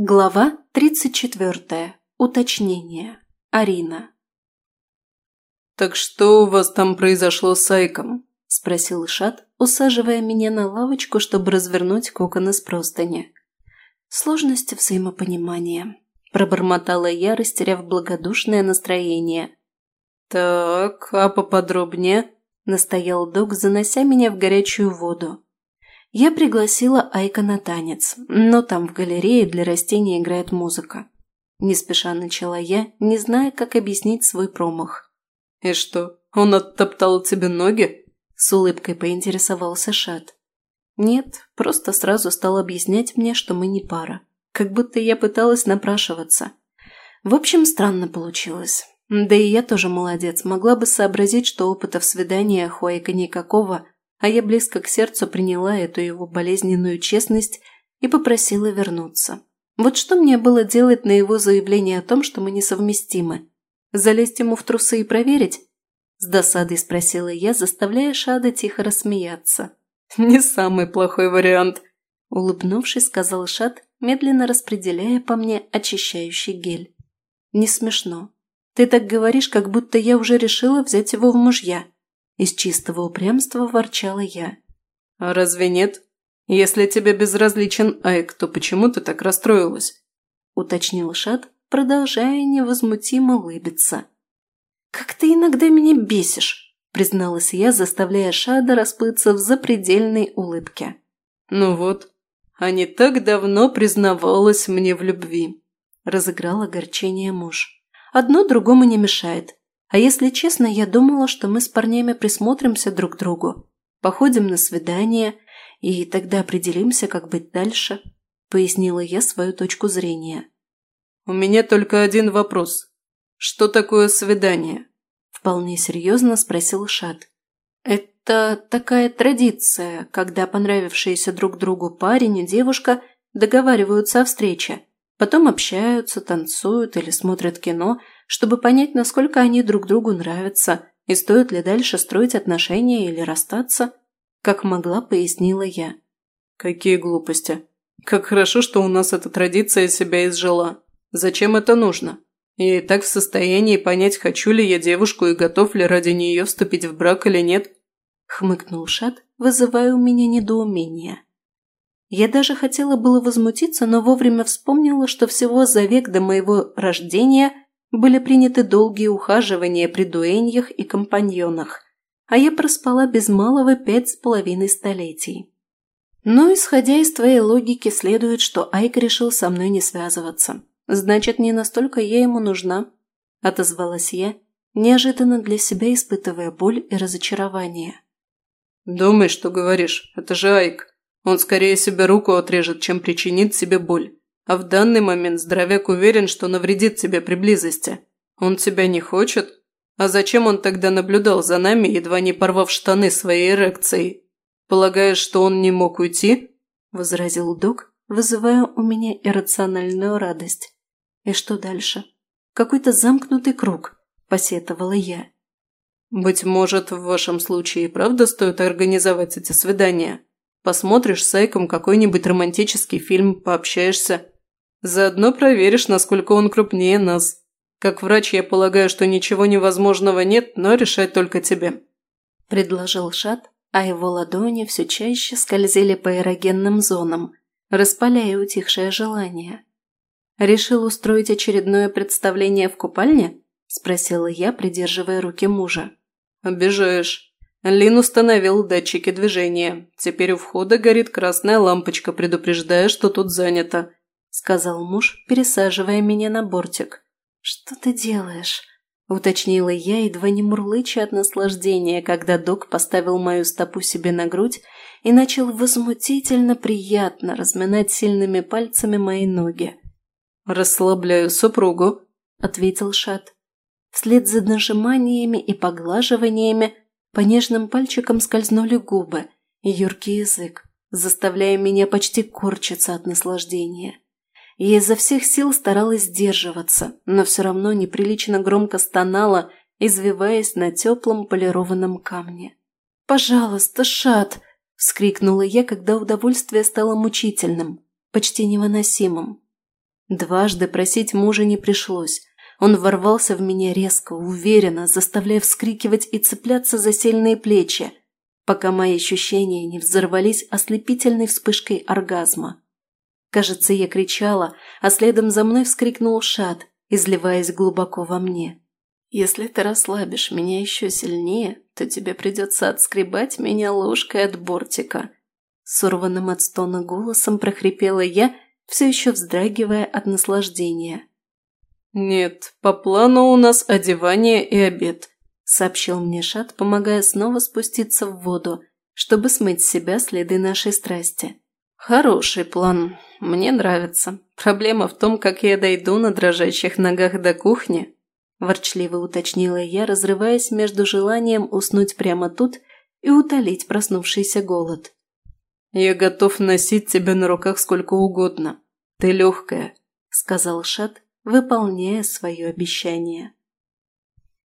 Глава 34. Уточнение. Арина. «Так что у вас там произошло с Айком?» – спросил Ишат, усаживая меня на лавочку, чтобы развернуть кокон из простыни. «Сложности взаимопонимания», – пробормотала я, растеряв благодушное настроение. «Так, а поподробнее?» – настоял док, занося меня в горячую воду. Я пригласила Айка на танец, но там в галерее для растений играет музыка. Не спеша начала я, не зная, как объяснить свой промах. «И что, он оттоптал тебе ноги?» С улыбкой поинтересовался Шат. «Нет, просто сразу стал объяснять мне, что мы не пара. Как будто я пыталась напрашиваться. В общем, странно получилось. Да и я тоже молодец, могла бы сообразить, что опыта в свиданиях у Айка никакого – а я близко к сердцу приняла эту его болезненную честность и попросила вернуться. Вот что мне было делать на его заявление о том, что мы несовместимы? Залезть ему в трусы и проверить? С досадой спросила я, заставляя Шада тихо рассмеяться. «Не самый плохой вариант», – улыбнувшись, сказал Шад, медленно распределяя по мне очищающий гель. «Не смешно. Ты так говоришь, как будто я уже решила взять его в мужья», из чистого упрямства ворчала я. «А разве нет? Если тебе безразличен Айк, то почему ты так расстроилась?» Уточнил Шат, продолжая невозмутимо улыбиться. «Как ты иногда меня бесишь!» призналась я, заставляя Шада расплыться в запредельной улыбке. «Ну вот, а не так давно признавалась мне в любви», разыграл огорчение муж. «Одно другому не мешает. А если честно, я думала, что мы с парнями присмотримся друг к другу, походим на свидание и тогда определимся, как быть дальше», – пояснила я свою точку зрения. «У меня только один вопрос. Что такое свидание?» – вполне серьезно спросил Шат. «Это такая традиция, когда понравившиеся друг другу парень и девушка договариваются о встрече, потом общаются, танцуют или смотрят кино – чтобы понять, насколько они друг другу нравятся и стоит ли дальше строить отношения или расстаться, как могла, пояснила я. «Какие глупости. Как хорошо, что у нас эта традиция себя изжила. Зачем это нужно? Я и так в состоянии понять, хочу ли я девушку и готов ли ради нее вступить в брак или нет». Хмыкнул Шат, вызывая у меня недоумение. Я даже хотела было возмутиться, но вовремя вспомнила, что всего за век до моего рождения – были приняты долгие ухаживания при дуэньях и компаньонах, а я проспала без малого пять с половиной столетий. Но, исходя из твоей логики, следует, что Айк решил со мной не связываться. Значит, не настолько я ему нужна, – отозвалась я, неожиданно для себя испытывая боль и разочарование. «Думай, что говоришь. Это же Айк. Он скорее себе руку отрежет, чем причинит себе боль. А в данный момент здоровяк уверен, что навредит тебе при близости. Он тебя не хочет? А зачем он тогда наблюдал за нами, едва не порвав штаны своей эрекцией? Полагаешь, что он не мог уйти?» – возразил док, вызывая у меня иррациональную радость. «И что дальше? Какой-то замкнутый круг», – посетовала я. «Быть может, в вашем случае и правда стоит организовать эти свидания? Посмотришь с Айком какой-нибудь романтический фильм, пообщаешься, Заодно проверишь, насколько он крупнее нас. Как врач я полагаю, что ничего невозможного нет, но решать только тебе», – предложил Шат, а его ладони все чаще скользили по эрогенным зонам, распаляя утихшее желание. «Решил устроить очередное представление в купальне?» – спросила я, придерживая руки мужа. «Обижаешь. Лин установил датчики движения. Теперь у входа горит красная лампочка, предупреждая, что тут занято. – сказал муж, пересаживая меня на бортик. «Что ты делаешь?» – уточнила я, едва не мурлыча от наслаждения, когда док поставил мою стопу себе на грудь и начал возмутительно приятно разминать сильными пальцами мои ноги. «Расслабляю супругу», – ответил Шат. Вслед за нажиманиями и поглаживаниями по нежным пальчикам скользнули губы и юркий язык, заставляя меня почти корчиться от наслаждения. Я изо всех сил старалась сдерживаться, но все равно неприлично громко стонала, извиваясь на теплом полированном камне. «Пожалуйста, Шат!» – вскрикнула я, когда удовольствие стало мучительным, почти невыносимым. Дважды просить мужа не пришлось. Он ворвался в меня резко, уверенно, заставляя вскрикивать и цепляться за сильные плечи, пока мои ощущения не взорвались ослепительной вспышкой оргазма. Кажется, я кричала, а следом за мной вскрикнул Шат, изливаясь глубоко во мне. «Если ты расслабишь меня еще сильнее, то тебе придется отскребать меня ложкой от бортика». Сорванным от стона голосом прохрипела я, все еще вздрагивая от наслаждения. «Нет, по плану у нас одевание и обед», – сообщил мне Шат, помогая снова спуститься в воду, чтобы смыть с себя следы нашей страсти. «Хороший план. Мне нравится. Проблема в том, как я дойду на дрожащих ногах до кухни», – ворчливо уточнила я, разрываясь между желанием уснуть прямо тут и утолить проснувшийся голод. «Я готов носить тебя на руках сколько угодно. Ты легкая», – сказал Шат, выполняя свое обещание.